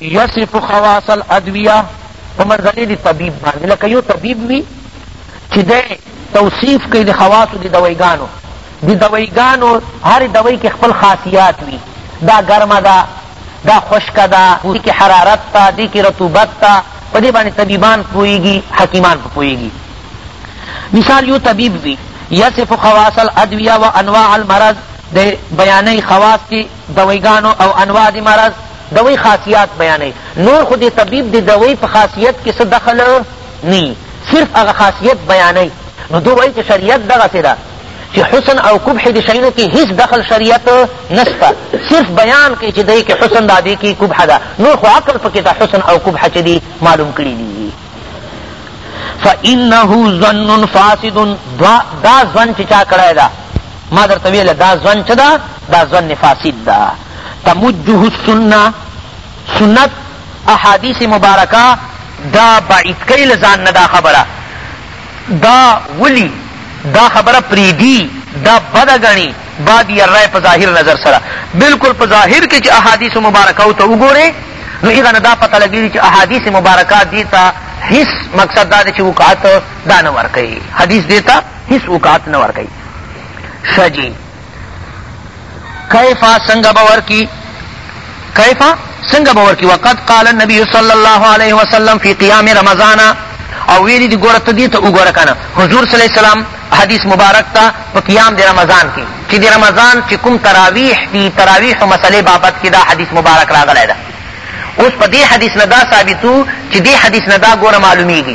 یصف خواص الادویه په منزله د طبیب باندې لکه یو طبیب وي چې دی توصیف کوي د خواصو د دویګانو د دویګانو هرې دوۍ کې خپل خاصیات وي دا ګرمه ده دا خشکه ده دې کې حرارت ته دې کې رطوبت ته په دې باندې طبیبان پوهېږي حکیمان په پوهېږي مثال يو طبيب وي يصف خواص الادويه و انواع المرض دی بيانوي خواص دي دويګانو او انواع دي مرض دوي خاصيات بيانوي نور خو دي طبيب دي دوي په خاصيت کي څه دخل ني صرف هغه خاصيت بيانوي نو دو وايي چې شريعت دغسې ده چې حسن او قبح د شیانو کې هیڅ دخل شریعت نشته صرف بیان کوي چې دی کې حسن ده دی کې قبح ده نور خو عقل پکې ته حسن او قبح چې دي معلوم کړي دي فانه ظن فاسد دا ظن چې چا کړی دا ما درته ویله دا ظن چې دا دا ظن فاسد دا تمجه السنه سنت احادیث مبارکه دا بعید کوي له ځان نه دا خبره دا ولي دا خبره پريږدي دا بده ګڼي بعد يي الرأي په ظاهر نظر سره بلکل په ظاهر کي چي احاديث مبارکو ته وګوري نو هغه نه دا پته لګيږي چي احاديث مبارکه دي ته هيڅ مقصد دا دی چي وقعت دا نه ورکوي حديث دي ته هيڅ وقعت نه ورکوي ښه جي کیفا سنگ باور کی کیفا سنگ باور کی وقد قال النبی صلی اللہ علیہ وسلم فی قیام رمضان او ویلی دی گورت دی تا اگور کنا حضور صلی اللہ علیہ وسلم حدیث مبارک تا پا قیام دی رمضان کی چی دی رمضان چی کم تراویح دی تراویح و مسئلے بابت کی دا حدیث مبارک را گلے دا اس پا دی حدیث ندا ثابتو چی دی حدیث ندا گور معلومی گی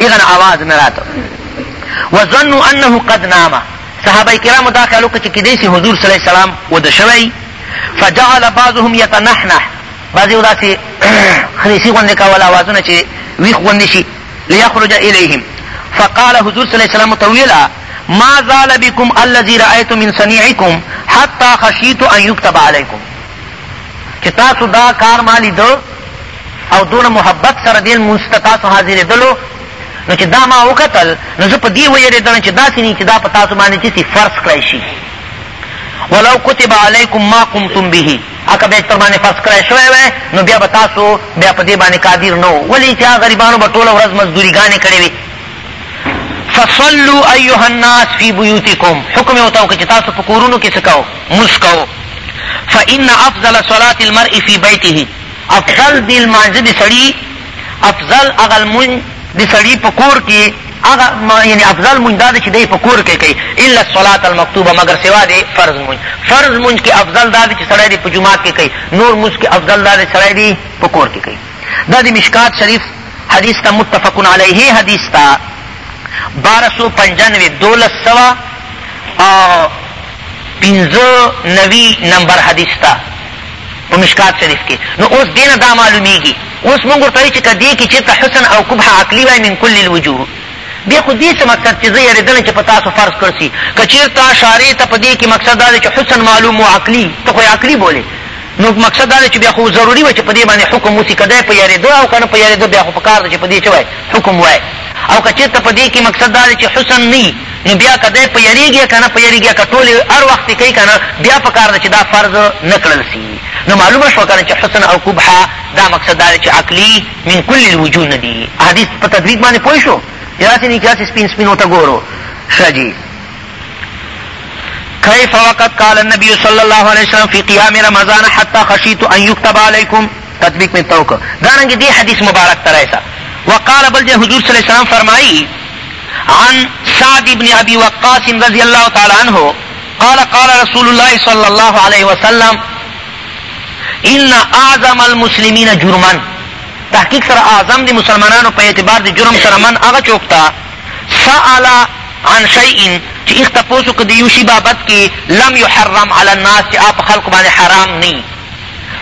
ایغن آواز نه راته وظنوا انه قد نام صحابه کرامو دا خیال وکړ چې کیدای شي حضور صلی الله علیه وسلم وده شوی فجعل بعضهم یتنحنح بعضې داسې خریسي غوندې کول آوازونه چې ویښ غوندې شي لیخرج الیهم فقال حضور صلی الله علیه وسلم ته ویله ما زال بكم الذي رأيت من صنيعكم حتى خشيت ان يكتب عليكم چې تاسو دا کار ما لیدو او دونه محبت سره دې لمونځ ته تاسو حاضرېدلو نو چې دا ما وکتل نو زه په دې ویرېدلم چې داسې نه چې دا په تاسو باندې چې فرض کړی شي ولو کتب علیکم ما قمتم به اکه به تر باندې فرض کړی شوی وای نو بیا به تاسو بیا په دې باندې قادر نه وو ولې چې هغه غریبانو به ټوله ورځ مزدوریګانې کړې وي فصلو ایها الناس فی بیوتکم حکم یې ورته وکړ چې تاسو په کورونو کې څه کوو مونځ کوو فإن أفضل صلاة المرء في بيته افضل د لمانځه د سړي افضل هغه لمونځ د سړي په کور کې هغه یعنې افضل لمونځ دا دی چې دی په کور کې کوي الا الصلاة المکتوبه مګر سوا د فرض لمونځ فرض لمونځ کې افضل دا دی چې سړی دې په جومات کې کوي نور لمونځ کې افضل دا دی چې سړی دې په کور کې کوي دا د مشکات شریف حدیث ته متفق علیه حدیث ته بارہ سو پنجانوے دولس سوا او پنځه نوي نمبر حدیث ته په مشکات شریف کې نو اوس دې نه دا معلومیږي اوس موږ ورته وایو چې که دې کې چېرته حسن او قبح عقلي وای من کل الوجوه بیا خو دې څه مقصد چې زه یریدلم چې په تاسو فرض کړ سي که چېرته شارع ته په دې کې مقصد دا دی چې حسن معلوم و عقلي ته خو عقلي بولې نو مقصد دا دی چې بیا خو ضروري وه چې په دې باندې حکم وسي که دی په یریدو او که نه په یریدو بیا خو په کار ده چې په دې څه وای حکم وای او که چېرته په دې کې مقصد دا دی چې حسن نه نو بیا که دی پیریږی کنه پیریږی که ټولی هر وخت یی کوي کنه بیا پکار ده چی دا فرض نه کړل سی نو معلومه شوه کنه چی حسن او قبح دا مقصد دا ده چی عقلی من کل الوجوه نه دی حدیث په تطبیق باندې پوه شو یاسی نه چاسی سپین سپینو ته ګورو ښه جی کیف وقت قال النبی صلی الله علیه وسلم فی قیام رمضان حتی خشیت ان یکتب علیکم تطبیق مې ته وکړ دارنګه دې حدیث مبارک ته رایسه وقال بل ځای حضور صلی الله علیه وسلم فرمایي عن سعد بن ابي وقاص رضي الله تعالى عنه قال قال رسول الله صلى الله عليه وسلم ان اعظم المسلمين جرما تحقیق سره اعظم دی مسلمانانو په اعتبار دی جرم سره من هغه چوکتا سأل عن شيء چې اخت پوسو کدی یوشی بابت کې لم يحرم على الناس چې اپ خلق باندې حرام نه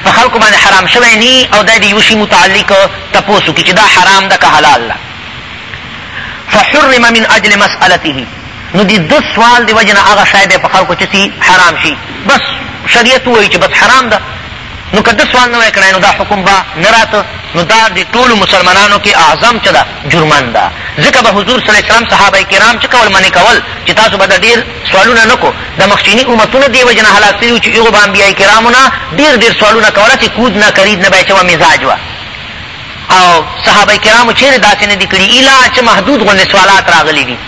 په خلکو باندې حرام شوی نی او دی د یوه شي متعلق تپوس وکړي چې دا حرام ده که حلال ده فحرم من اجل مسألته نو د ده سوال د وجې نه هغه شی دی په خلکو چې حرام شي بس شریعت ووایي چې بس حرام ده نو که ده سوال نه وای کړی نو دا حکم به نه راته نو دا د ټولو مسلمانانو کې اعظم چې ده جرمن ده ځکه به حضور صلی الله علیه وسلم صحابه کرام چې کول منې کول چې تاسو به د ډېر سوالونه نه کو د مخچینی امتونو دی وجه نه هلاک تلی وو چی هغو به انبیای کرامو نه ډیر ډیر سوالونه کوله چی کود نه کرید نه بایچه و مزاج وه او صحابه کرامو چیری داسی ندی کړی ایلا چه محدود غوندی سوالات راغلی دی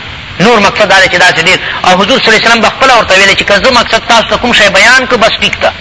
نور مقصد دا دی چه داسی ډیر او حضور صلی الله علیه وسلم به خپله ورته ویلی چی که زه مقصد تاسو ته کوم شی بیان کړ بس ټیک ده.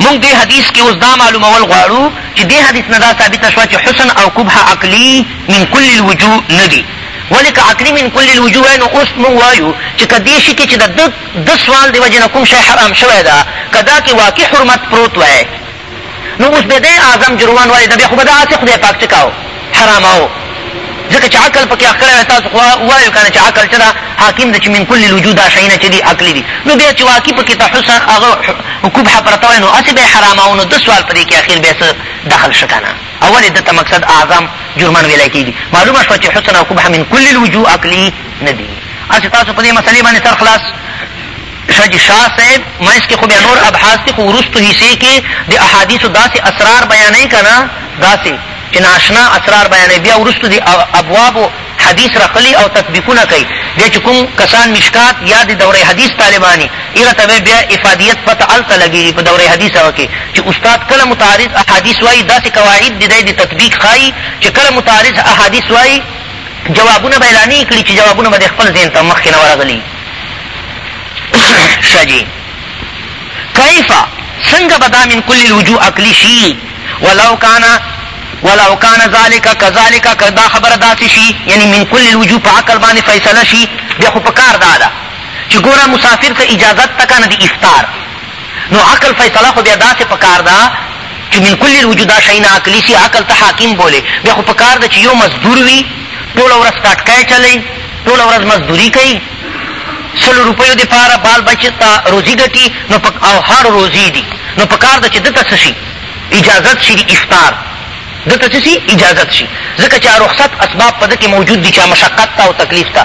موږ دې حدیث کې اوس دا معلومول غواړو چې دې حدیث نه دا ثابته شوه چې حسن او قبح عقلي من کل الوجوه نه دي ولې که عقلي من کل الوجوه وای نو اوس موږ وایو چې که دې شي کې چې د ده سوال دې وجې نه کوم شی حرام شوی ده که دا کې واقع حرمت پروت وای نو اوس به دی اعظم جروان وای دا بیا خو به دا هسې خدای پاک چکاو حرامه وو ځکه چې عقل پکې اخته راغی تاسو خو وایو کنه چې عقل څه ده حاکم ده چې من کل الوجود دا شیونه چې دي عقلي دي نو بیا چې واقعي پکې ته حسن هغه قبح پرته وای نو هسې به یې حرامه وو نو ده سوال په دې کې اخر بیا څه دخل شه کنه او ولې ده ته مقصد اعظم جرمان ویلی کېږي معلومه شوه چې حسن او قبح من کل الوجوه عقلي نه دي هسې تاسو په دې مسلې باندې سر خلاص شه چې شاه صاحب منځ کې خو بیا نور ابحاث دي خو وروستو حصې کې د احادیثو داسې اسرار بیانوي که نه داسې چې نااشنا اسرار بیانوي بیا وروسته دې ابوابو حدیث رخلي او تطبیقونه کوي بیا چې کوم کسان مشکات یا د دوره حدیث طالبان یې هغه ته به بیا افادیت پته هلته لګېږي په دوره حدیث هغه کې چې استاد کله متعارض احادیث وایي داسې قواعد دي دی د تطبیق ښایي چې کله متعارض احادیث وایي جوابونه به اعلانې یې کړي چې جوابونه به د خپل ذهن ته مخکې نه ورغلي ښه جي کیف څنګه به دا من کل الوجوه عقلي شي ولو کان ولو کان ذلک کذلک که دا خبره داسې شي یعنی من کل الوجوه په عقل باندې فیصله شي بیا خو پکار دا ده چې ګوره مسافر ته اجازه ته کنه د افطار نو عقل فیصله خو بیا داسې پکار ده چې من کل الوجوه دا شی نه عقلي شي عقل ته حاکم بولې بیا خو پکار ده چې یو مزدور وي ټوله ورځ کټکای چلی ټوله ورځ مزدوري کوي سلو روپیو د پاره بال بچ ته روزی ګټی نو په او هر روزی دی نو په کار ده چه ده ته څه شی اجازت شی د افطار ده ته څه شی اجازت شی ځکه چه رخصت اسباب په ده کی موجود دی چه مشقت ته او تکلیف ته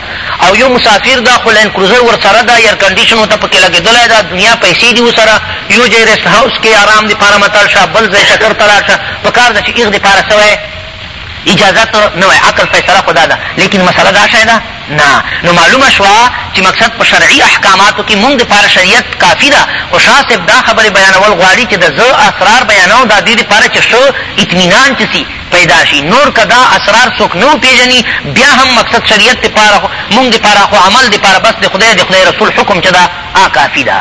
او یو مسافر ده خو لین کروزر ورسره ده ایر کنډیشن ورته پکی لګیدلی ده دنیا پیسی دی ورسره یو جای ریسټ هاوس کی ارام د پاره متل شه بل ځای چکر ته لاړ شه په کار ده چه هغه د پاره څه وای اجازت نه وای عقل فیصله خو دا ده لیکن مسئله دا شی ده نه نو معلومه شوه چې مقصد په شرعي احکاماتو کې مونږ دپاره شریعت کافي ده خو شاه صاحب دا خبرې بیانول غواړي چې د زه اسرار بیانوم دا دې دپاره چې ښه اطمینان چې سي پیدا شي نور که دا اسرار څوک نه وپېژني بیا هم مقصد شریعت دپاره مونږ دپاره خو عمل دپاره بس د خدای د خدای رسول حکم چې ده هغه کافي ده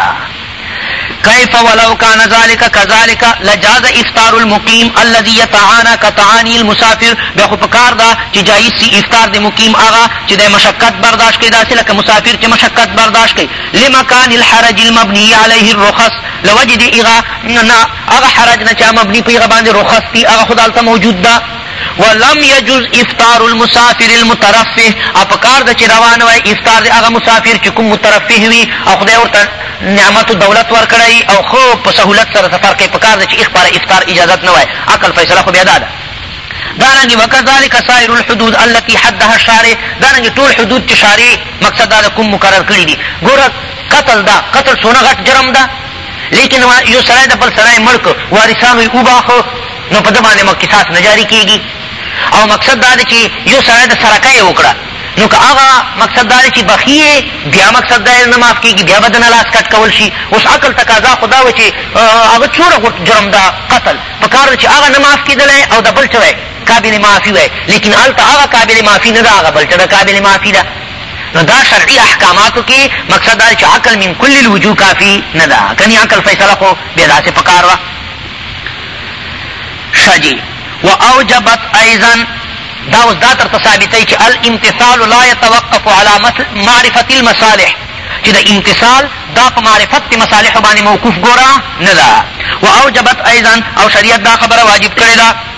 کیف ولو کان ذلک کذلک لجاز افطار المقیم الذی یتعانی کتعانی المسافر بیا خو پکار ده چې جایز شي افطار د مقیم هغه چې د مشقت برداشت کوي داسې لکه مسافر چې مشقت برداشت کوي لمکان الحرج المبنی علیه الرخص له وجې د هغه نه هغه حرج نه چې مبني په هغه باندې رخص دي هغه خو دلته موجود ده ولم یجوز افطار المسافر المترفه او په کار ده چې روا نه وای افطار د هغه مسافر چې کوم مترفه وي او خدای ورته نعمت دولت ورکړی او خو په سهولت سره سفر کوي په کار ده چې اخبار افطار اجازت نه وای عقل فیصله خو بیا دا ده دارنګ وکذالک سائر الحدود التي حدها الشارع دارنګ ټول حدود چې شارع مقصد دا کوم مقرر کړی دي ګوره قتل دا قتل سونه غټ جرم ده لیکن یو سړی د بل سړی مړ کړ وارثانو یې وباښه نو په ده باندې مو قصاص نه جاري کېږي او مقصد دا دی چې یو سړی د سرکه یې وکړه نو که هغه مقصد دا دی چې بخي یې بیا مقصد دا نه معاف کېږي بیا به دنه لاس کټ کول شي اوس عقل تقاضا خو دا وه چې هغه څومره غوټ جرم ده قتل په کار ده چې هغه نه معاف کېدلی او د بل چړی قابل معافي وی لیکن هلته هغه قابل معافي نه ده هغه بل چړی قابل معافي ده نو دا شرعي احکاماتو کې مقصد دا چې عقل من کل الوجوه کافي نه ده کنی عقل فیصله خو بیا داسې په کار وه ښه جي واوجبت ايضا دا اوس دا درته ثابتوي چې الامتثال لا يتوقف على معرفة المصالح چې د امتثال دا په معرفت د مصالحو باندې موقوف ګوره نه ده واوجبت ايضا او شریعت دا خبره واجب کړې ده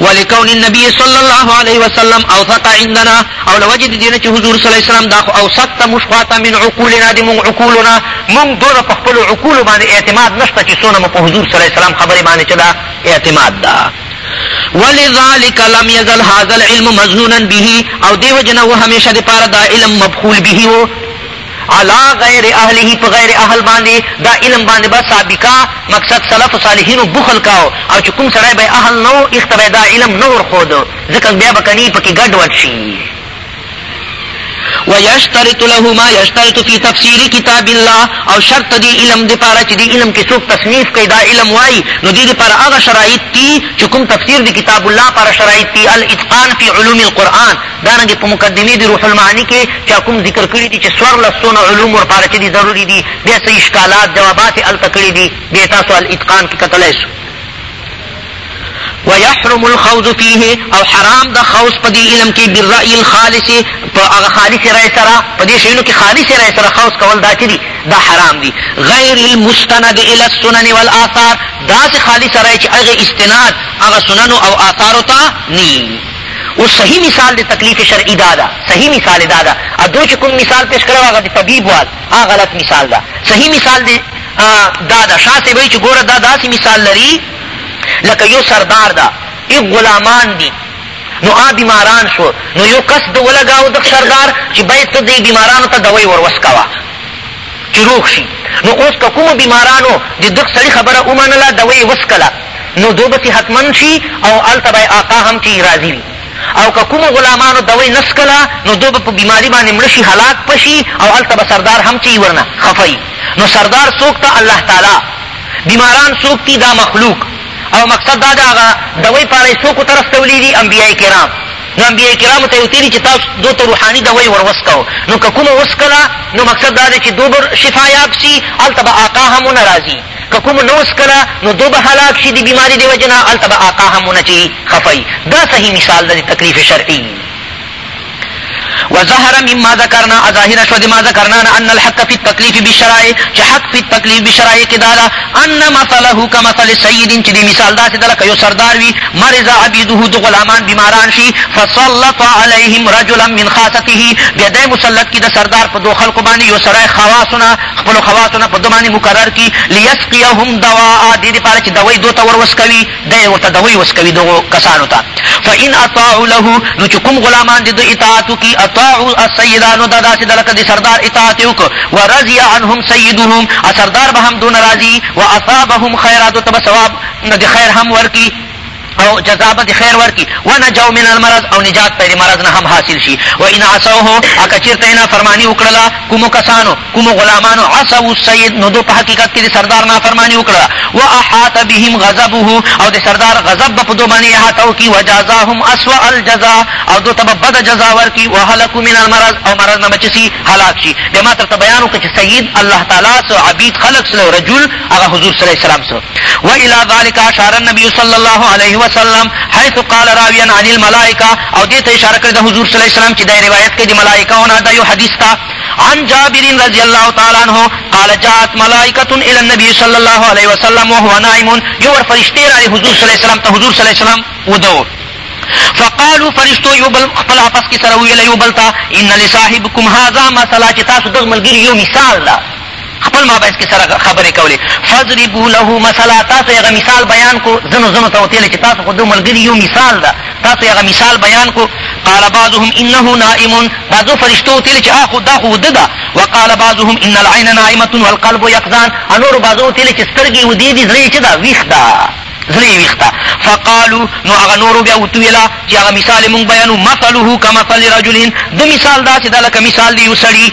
ولکون النبي صلی الله علیه وسلم اوثق عندنا او لوجد دین چې حضور صلی الله علیه وسلم دا خو اوثق ته مشخواته من عقولنا د مون عقولنا مون دونه په خپل عقول باندې اعتماد نشته چې سونه په حضور صلی الله علیه وسلم خبره باندې چې دا اعتماد ده ولذلك لم يزل هذا العلم مزنونا به او دیو جنو همیشه د پاره دا علم مبخول به علی غیر اهله په غیر اهل باندې دا علم باندې به سابقه مقصد سلف صالحینو بخل کاو او چې کوم سړی به یې اهل نه و هغه ته به یې دا علم نه ورښود ځکه بیا به کنی پکې ګډ وډ شي ويشترط له ما يشترط في تفسير كتاب الله او شرط دی علم دی پاره چې دی علم کې څوک تصنیف کوي دا علم وای نو دی دی پاره هغه شرایط دي چې کوم تفسیر دی کتاب الله پر شرایط دي الاتقان في علوم القرآن دارنګه په مقدمې د روح المعاني کښې چا کوم ذکر کړي دي چې څوارلس څونه علوم ورپاره چې دي ضروري دي بيا څه اشکالات جوابات يې هلته کړي دي بيا يې تاسو الاتقان کښې کتلای شو ويحرم الخوض فيه او حرام د خوض په دې علم کې بالرأي الخالص په هغه خالص رأي سره په دې شیونو کې خالص رأي سره خوض کول دا چې دي دا حرام دي غیر المستند الى السنن والآثار داسې خالص رأي چې هغه استناد هغه سننو او آثارو ته نه اوس صحیح مثال د تکلیف شرعي دا ده، صحیح مثال یې دا ده، ادو چې کوم مثال پېش کړی و هغه د طبیب وال هغه غلط مثال ده، صحیح مثال دې دا ده، شاه صاحب وایي چې ګوره دا داسې مثال لري لکه یو سردار ده ای غلامان دي نو هغه بیماران شو نو یو کس د ولګاو دغه سردار چې باید ته دې بیمارانو ته دوی ور وسکوه چې روغ شي نو اوس که کومو بیمارانو د دغه سړي خبره ومنله دوی یې وسکله نو دوئ به ترې حتماً شي او هلته به ئې آقا هم ترې راضي وي او که کومو غلامانو دوئ نه څکله نو دوئ به په بیماري باندې مړه شي، هلاک به شي او هلته به سردار هم چي ورنه خفه وي. نو سردار څوک ته؟ الله تعالی. بیماران څوک دي؟ دا مخلوق. او مقصد دا دی هغه دوئ په اړه ئې څوکو ته رستولي دي؟ انبیاء کرام. نو انبیاء کرامو ته ئې وتلي چې تاسو دوئ ته روحاني دوئ ور وڅکوئ. نو که کومو وڅکله نو مقصد دا دی چې دوئ به شفایاب شي، هلته به آقا هم ورنه راضي. که کوم نه وڅکله نو دو به هلاک شي د بیماري د وجې نه هلته به آقا هم ونه چي خفه وي دا صحیح مثال ده د تکلیف شرعي وظهر مما ذکرنا ظاهره شوه د ما ذکرنا نه ان الحق فی التکلیف بالشرائع چې حق فی التکلیف بالشرائع کې دا ده ان مثله کمثل سید چې د مثال داسې ده لکه یو سردار وي مرض عبیده د غلامان بیماران شي فسلط علیهم رجلا من خاصته بیا دی مسلط کړي د سردار په دو خلکو باندې یو سړی خواصونه خپلو خواصو نه په ده باندې مقرر کړي، لیسقیهم دواء، دې دپاره چې دوي دوته ور وڅکوي، دی ورته دوي وڅکوي دغو کسانو ته، فان اطاعوا له، نو چې کوم غلامان د ده اطاعت وکړي، اطاعوا السیدا، نو دا داسې ده لکه د سردار اطاعت یې وکړ، ورضی عنهم سیدهم، او سردار به هم دونه راضي وي، واثابهم خیرا، دوته به ثواب د خیر هم ورکړي. او جزا به د خیر ورکړي ونجوا من المرض او نجات به یې د مرض نه هم حاصل شي وان عصوه او که چېرته یې نافرماني وکړله کومو کسانو کومو غلامانو عصوا السید نو دوی په حقیقت کې د سردار نافرماني وکړله واحاط بهم غضبه او د سردار غضب به په دوی باندې احاطه وکړي وجازاهم اسوأ الجزا او دوی ته به بده جزا ورکړي وهلکو من المرض او مرض نه به چې سي هلاک شي بیا ما درته بیان وکړه چې سید الله تعالی څه عبید خلق څه رجل هغه حضور صلی الله علیه وسلم سره والى ذلك اشار النبي صلی الله علیه وسلم حيث قال راويا عن الملائکه او دې ته اشاره کړې د حضور صلی الله علیه وسلم چې دا روایت کې د ملائکه نه دا یو حدیث تا عن جابر رضی الله تعالی عنہ قال جاءت ملائکه الى النبي صلی الله علیه وسلم وهو نائم یو ور فرشتي را حضور صلی الله علیه وسلم ته حضور صلی الله علیه وسلم ودو فقالو فرشتو یو بل خپل اپس کې سره ویل یو بل ته ان لصاحبکم هذا مثلا چې تاسو دغه ملګری یو مثال ده خپل مابينځ کي سره خبري کولې. فضربو له مثلا تاسو يې هغه مثال بيان کو ځنو ځنو ته وتيله چي تاسو خو دو ملګري يو مثال ده تاسو يې هغه مثال بيان کو. قال بعضهم انه نائم بعضو فرشتو وتيله چي اخو دا خو وده ده وقال بعضهم ان العين نائمة والقلب يقظان او نورو بعضو وتيله چي سترګي ودې دي زړه يې چه ده ويښ ده زړه يې ويښ ده فقالو نو هغه نورو بيا وتويله چي هغه مثال يې موږ بيانو مثله کمثل رجل د مثال داسي ده لکه مثال د يو سړي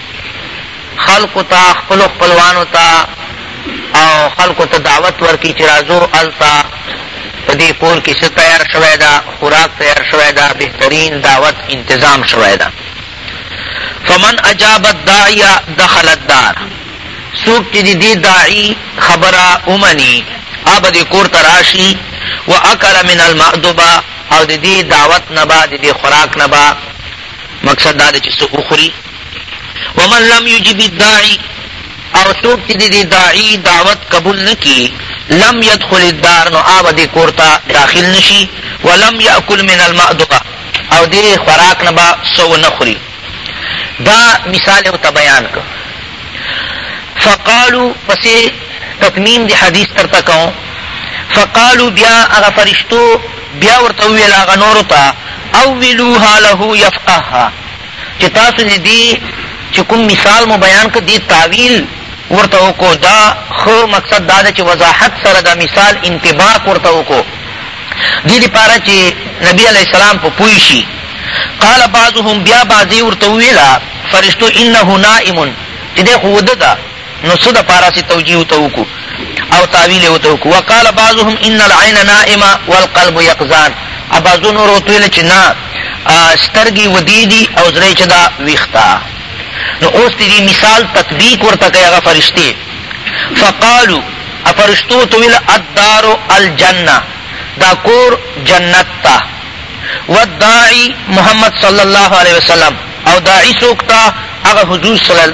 خلکو ته خپلو خپلوانو ته او خلکو ته دعوت ورکړي چې راځو هلته په دې کور کې څه تیار شوی ده خوراک تیار شوی ده بهترین دعوت انتظام شوی ده فمن اجاب الداعی دخل الدار څوک چې د دې داعي خبره ومني هغه دې کور ته راشي و اکل من المعدبه او د دې دعوت نه به د دې خوراک نه به مقصد دا دی چې څه وخوري ومن لم یجب الداعی او څوک چې د دې داعي دعوت قبول نه کړي لم يدخل الدار نو آب دې کور ته داخل نشي ولم يأكل من المأدبه او دې خوراک نه به سو نه خوري دا مثال یې ورته بیان کړ فقالو پسې تتمیم د حدیث ترته کوم فقالو بیا هغه فرشتو بیا ورته وویل هغه نورو ته اولوها له یفقهها چې تاسو د دې چې کوم مثال مو بیان کړ دې تاویل ورته وکړو دا ښه مقصد دا ده چې وضاحت سره دا مثال انطباق ورته وکړو دې لپاره چې نبی علیه السلام په پوه شي قال بعضهم بیا بعضې ورته وویله فرشتو انه نائم چې دی خو وده ده نو څه د پاره سي توجیه ته وکو او تعویل یې ته وکو وقال بعضهم ان العين نائمه والقلب يقظان ابازو نور وتویل چې نه سترګي ودی دي او زړه چې دا ویختا نو اوس دې مثال تطبیق ورته کوي هغه فرشتي فقالو افرشتو تویل الدار الجنه دا کور جنت تا والداعی محمد صلی الله علیه وسلم او داعی سوکتا هغه حضور صلی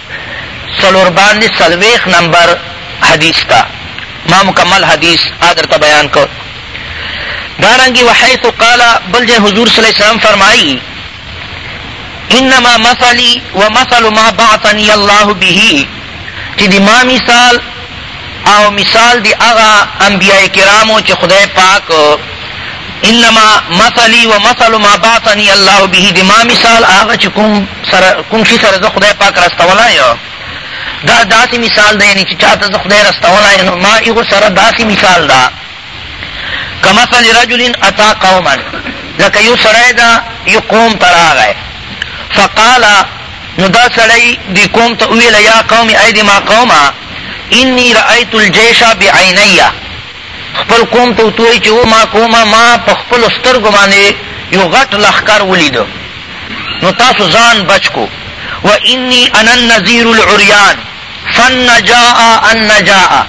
څلور باندې څلوېښت نمبر حديث ته ما مکمل حديث آ درته بيان کړ دارنګي وحيث قال بل جه حضور صلی الله علیه وسلم فرمایي انما مثلي ومثل ما بعثني الله به چې د ما مثال او مثال د هغه انبیاء کرامو چې خدای پاک انما مثلی و مثل ما بعثنی الله به د ما مثال هغه چې کوم سره کوم شي سره زه خدای پاک راستولی یم دا داسې مثال دی یعنی چې چا ته زه خدای راستولی یم نو ما هغو سره داسې مثال ده کمثل رجل اتا قوما لکه یو سړی ده یو قوم ته راغی فقال نو دا سړی دې قوم ته وویل، یا قوم ای د ما قومه انی رأیت الجیش بعینی، خپل قوم ته ورته وایي چې او ما قومه ما په خپلو سترګو باندې یو غټ لښکر ولید نو تاسو ځان بچ کو، و انی انا النذیر العریان. فالنجاء النجاء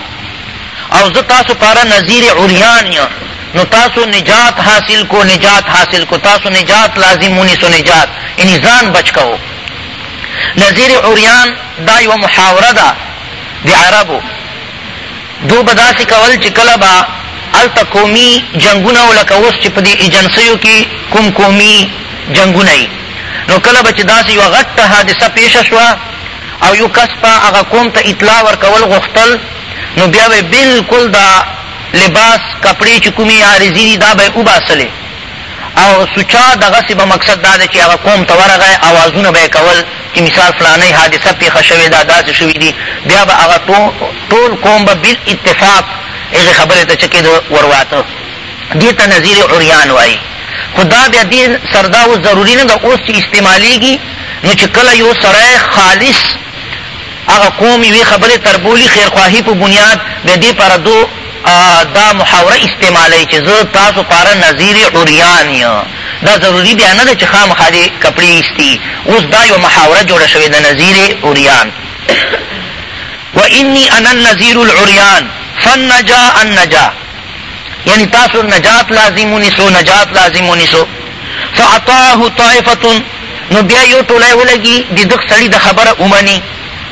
او زه تاسو پاره نذیر عریان یم نو تاسو نجات حاصل کو نجات حاصل کو تاسو نجات لازم ونیسو نجات یعنی ځان بچ کوو نذیر عریان دا یوه محاوره ده د عربو دو به داسې کول چې کله به هلته قومي جنګونه و لکه اوس چې په دې ایجنسیو کې کوم قومي جنګونه نو کله به چې داسې یوه غټه حادثه پیښه شوه او يو کس به هغه قوم ته اطلاع ورکول غوښتل نو بيا به يې بالکل دا لباس، کپړې، چې کومې عارضي دي دا به يې وباسلې او سوچه دغسې به مقصد دا دی چې هغه قوم ته ورغی اوازونه به يې کول چې مثال فلانۍ حادثه پېښه شوې ده، داسې شوي دي، بيا به هغه ټول قوم به بالاتفاق هغې خبرې ته چه کېده ورواته. دې ته نظیر عریان وايي. خو دا بیا دې سره دا اوس ضروري نه ده اوس چې استعمالېږي نو چې کله یو سړی خالص هغه قوم یوې خبرې تر بولي خیرخواهي په بنیاد بیا دې پاره دو دا محاوره استعمالوي چې زه تاسو پاره نظیر عریان یم دا ضروري بیا نه ده چې خامخا دې کپړې ایستي اوس دا یوه محاوره جوړه شوې ده نظیر عریان و انی انا النظیر العریان فالنجا النجا یعنی تاسو نجات لازم ونیسو نجات لازم ونیسو فاطاعه طائفه نو بیا یو ټولی ولګي د دغ سړي د خبره ومني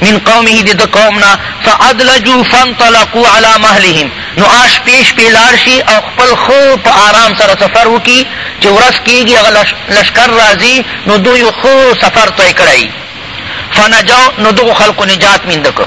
من قومه د ده قوم نه فادلجو فانطلقو علی مهلهم نو آ شپې شپې لاړ شي او خپل خو په آرام سره سفر وکړي چې ورځ کېږي هغه لشکر راځي نو دوی خو سفر طی کړی فنجو نو دغو خلکو نجات میند کړ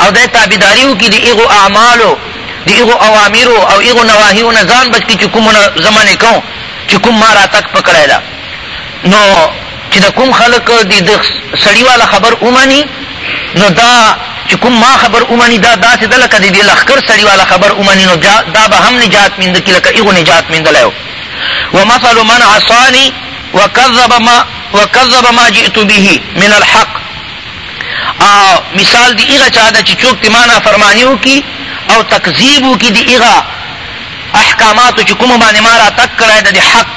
او دی تابعداري وکړي د هغو اعمالو، د هغو اوامرو او هغو نواهیو نه ځان بچ کړي چې کومو نه زه منع کوم، چې کوم ما را تګ په کړی ده، نو چې د کوم خلک د د سړي والا خبر ومني، نو دا چې کوم ما خبر ومني دا داسې ده لکه د دې لښکر سړي والا خبر ومني، نو دا به هم نجات میند کړي لکه هغو نجات میندلی وو. ومثل من عصانی وکذب ما وکذب ما جئت به من الحق. او مثال د هغه چا ده چې څوک د ما نافرماني وکړي او تکذیب وکړي د هغه احکاماتو چې کومو باندې ما راتګ کړی ده، د حق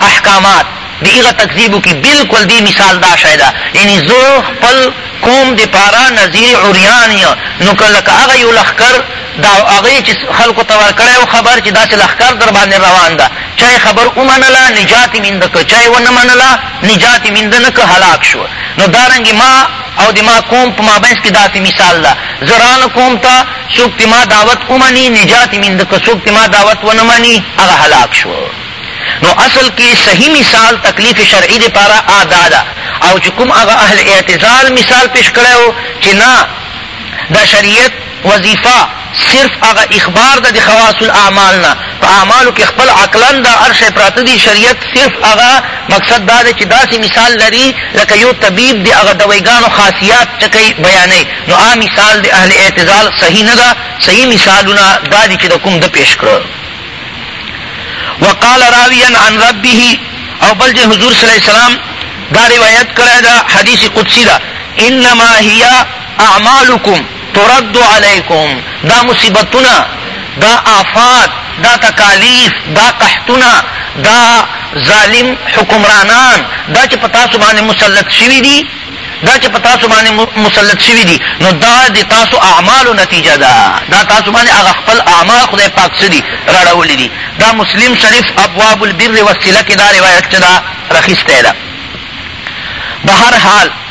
احکامات، د هغه تکذیب وکړي، بالکل دې مثال دا شی ده، یعنې زه خپل قوم دپاره نذیر عریان یم، نو که لکه هغه یو لښکر د هغه چې خلکو ته ورکړی و خبر چې داسې لښکر درباندې روان ده، چا یې خبر ومنله نجات یې مینده کړ، چا یې ونه منله. نجات یې مینده نه که هلاک شو نو دا رنګې ما او د ما قوم په مابینځ کې داسې مثال ده زه رانه قوم ته څوک چې ما دعوت ومني نجات یې مینده که څوک چې ما دعوت ونه مني هغه هلاک شو نو اصل کې صحیح مثال تکلیف شرعي دپاره ادا ده او چې کوم هغه اهل اعتزال مثال پیش کړی و چې نه دا شریعت وظیفه صرف هغه اخبار ده د خواص الاعمال نه په اعمالو کې خپل عقلا دا هر شی پراته دي شریعت صرف هغه مقصد دا دی چې داسې مثال لري لکه یو طبیب د هغه دویګانو خاصیات چې کوي بیانوي نو هغه مثال د اهل اعتزال صحیح نه ده صحیح مثالونه دا دي چې د کوم ده پیش کړه وقال راویا عن ربه او بل چې حضور صلی الله علیه وسلم دا روایت کړی دا حدیث قدسی ده انما هي اعمالکم ترد علیکم دا مصیبتونه دا آفات دا تکالیف دا قحطونه دا ظالم حکمرانان دا چې په تاسو باندې مسلط شوي دي دا چې په تاسو باندې مسلط شوي دي نو دا د تاسو اعمالو نتیجه ده دا تاسو باندې هغه خپل اعمال خدای پاک څه دي راړولي دي دا مسلم شریف ابواب البر والصله کې دا روایت چې دا راخیستی ده بهر حال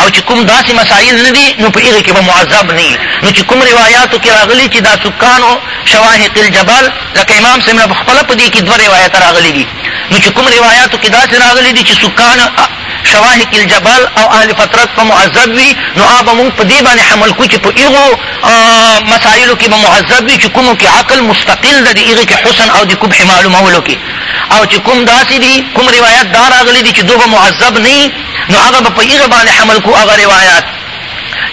او چې کوم داسې مسائل نه دي نو په هغې کې به معذب نه وي نو چې کوم روایاتو کې راغلي چې دا سکانو شواهق الجبل لکه امام صاحب نه په خپله په دې کې دوه روایته راغلي دي نو چې کوم روایاتو کې داسې راغلي دي چې سکان شواهق الجبل او اهل فترت په معذب وي نو هغه به مونږ په دې باندې حمل کړو چې په هغو مسایلو کې به معذب وي چې کومو کې عقل مستقل ده د هغې کې حسن او د قبح معلومولو کې او چې کوم داسې دي کوم روایت دا راغلی دي چې دوی به معذب نه نو هغه به په هغه باندې حمل کو هغه روایات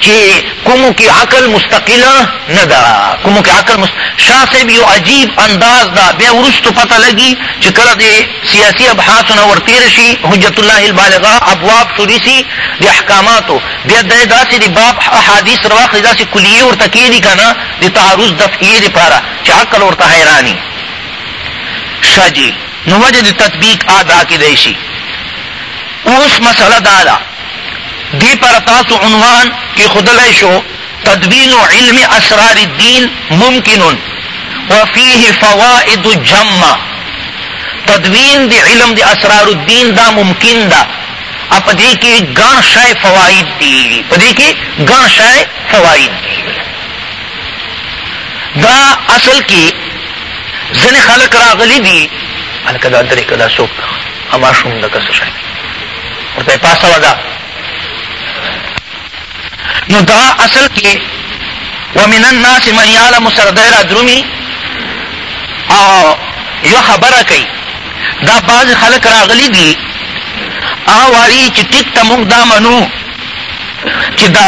چې کومو کې عقل مستقله نه ده کومو کې عقل مست... شاه صاحب یو عجیب انداز دا بیا وروسته پته لګي چې کله د سیاسي ابحاثو نه ورتېر شي حجت الله البالغه ابواب شروع شي د احکاماتو بیا د داسې د باب احادیث رواخلي داسې کلیې ورته کېږي که نه د تعارض دفعیې دپاره چې عقل ورته حیراني شاه جي نو وجه د تطبیق آ دا کیدای شي. اوس مسئله دا ده دې پر تاسو عنوان کیښودلای شو تدوین علم اسرار الدین ممکن وفیه فوائد جمه تدوین د علم د اسرار الدین دا ممکن ده او په دې کې ګڼ شی فواید دي په دې کې ګڼ شی فواید دي دا اصل کې ځینې خلک راغلي دي، هلکه دا درې که دا څوک ده، دا ماشوم ده که څه شی ورته یې پاسوه دا نو دا اصل کې ومن الناس من یعلم سره دی را درومي او یو خبره کوي دا بعض خلک راغلي دي هغه وایي چې ټیک ته موږ دا منو چې دا